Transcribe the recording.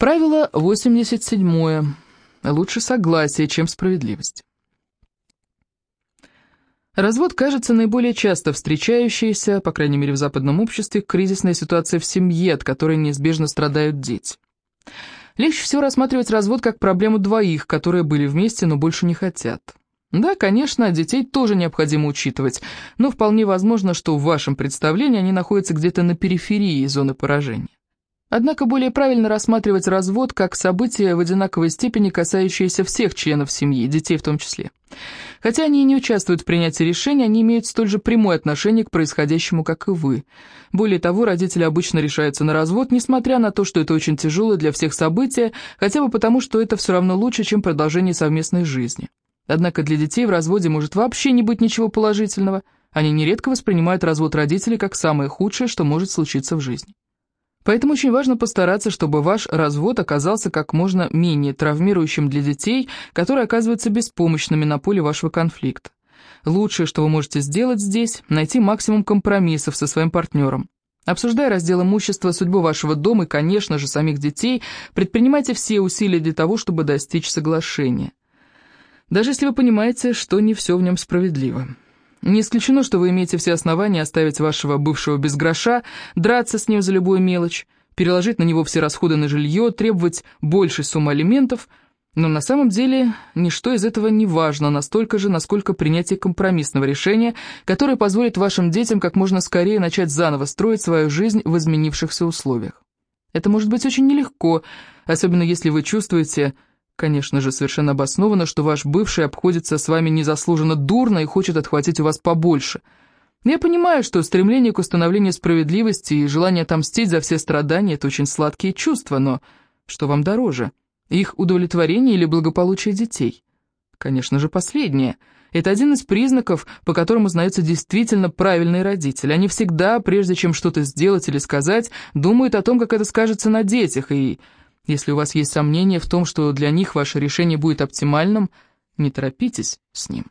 Правило 87. Лучше согласие, чем справедливость. Развод кажется наиболее часто встречающейся, по крайней мере в западном обществе, кризисная ситуация в семье, от которой неизбежно страдают дети. Легче всего рассматривать развод как проблему двоих, которые были вместе, но больше не хотят. Да, конечно, детей тоже необходимо учитывать, но вполне возможно, что в вашем представлении они находятся где-то на периферии зоны поражения. Однако более правильно рассматривать развод как событие в одинаковой степени, касающееся всех членов семьи, детей в том числе. Хотя они и не участвуют в принятии решений, они имеют столь же прямое отношение к происходящему, как и вы. Более того, родители обычно решаются на развод, несмотря на то, что это очень тяжелое для всех событие, хотя бы потому, что это все равно лучше, чем продолжение совместной жизни. Однако для детей в разводе может вообще не быть ничего положительного. Они нередко воспринимают развод родителей как самое худшее, что может случиться в жизни. Поэтому очень важно постараться, чтобы ваш развод оказался как можно менее травмирующим для детей, которые оказываются беспомощными на поле вашего конфликта. Лучшее, что вы можете сделать здесь, найти максимум компромиссов со своим партнером. Обсуждая раздел имущества, судьбу вашего дома и, конечно же, самих детей, предпринимайте все усилия для того, чтобы достичь соглашения. Даже если вы понимаете, что не все в нем справедливо. Не исключено, что вы имеете все основания оставить вашего бывшего без гроша, драться с ним за любую мелочь, переложить на него все расходы на жилье, требовать большей суммы алиментов, но на самом деле ничто из этого не важно настолько же, насколько принятие компромиссного решения, которое позволит вашим детям как можно скорее начать заново строить свою жизнь в изменившихся условиях. Это может быть очень нелегко, особенно если вы чувствуете Конечно же, совершенно обоснованно, что ваш бывший обходится с вами незаслуженно дурно и хочет отхватить у вас побольше. Я понимаю, что стремление к установлению справедливости и желание отомстить за все страдания – это очень сладкие чувства, но что вам дороже? Их удовлетворение или благополучие детей? Конечно же, последнее. Это один из признаков, по которым узнается действительно правильный родитель. Они всегда, прежде чем что-то сделать или сказать, думают о том, как это скажется на детях, и если у вас есть сомнения в том, что для них ваше решение будет оптимальным, не торопитесь с ним.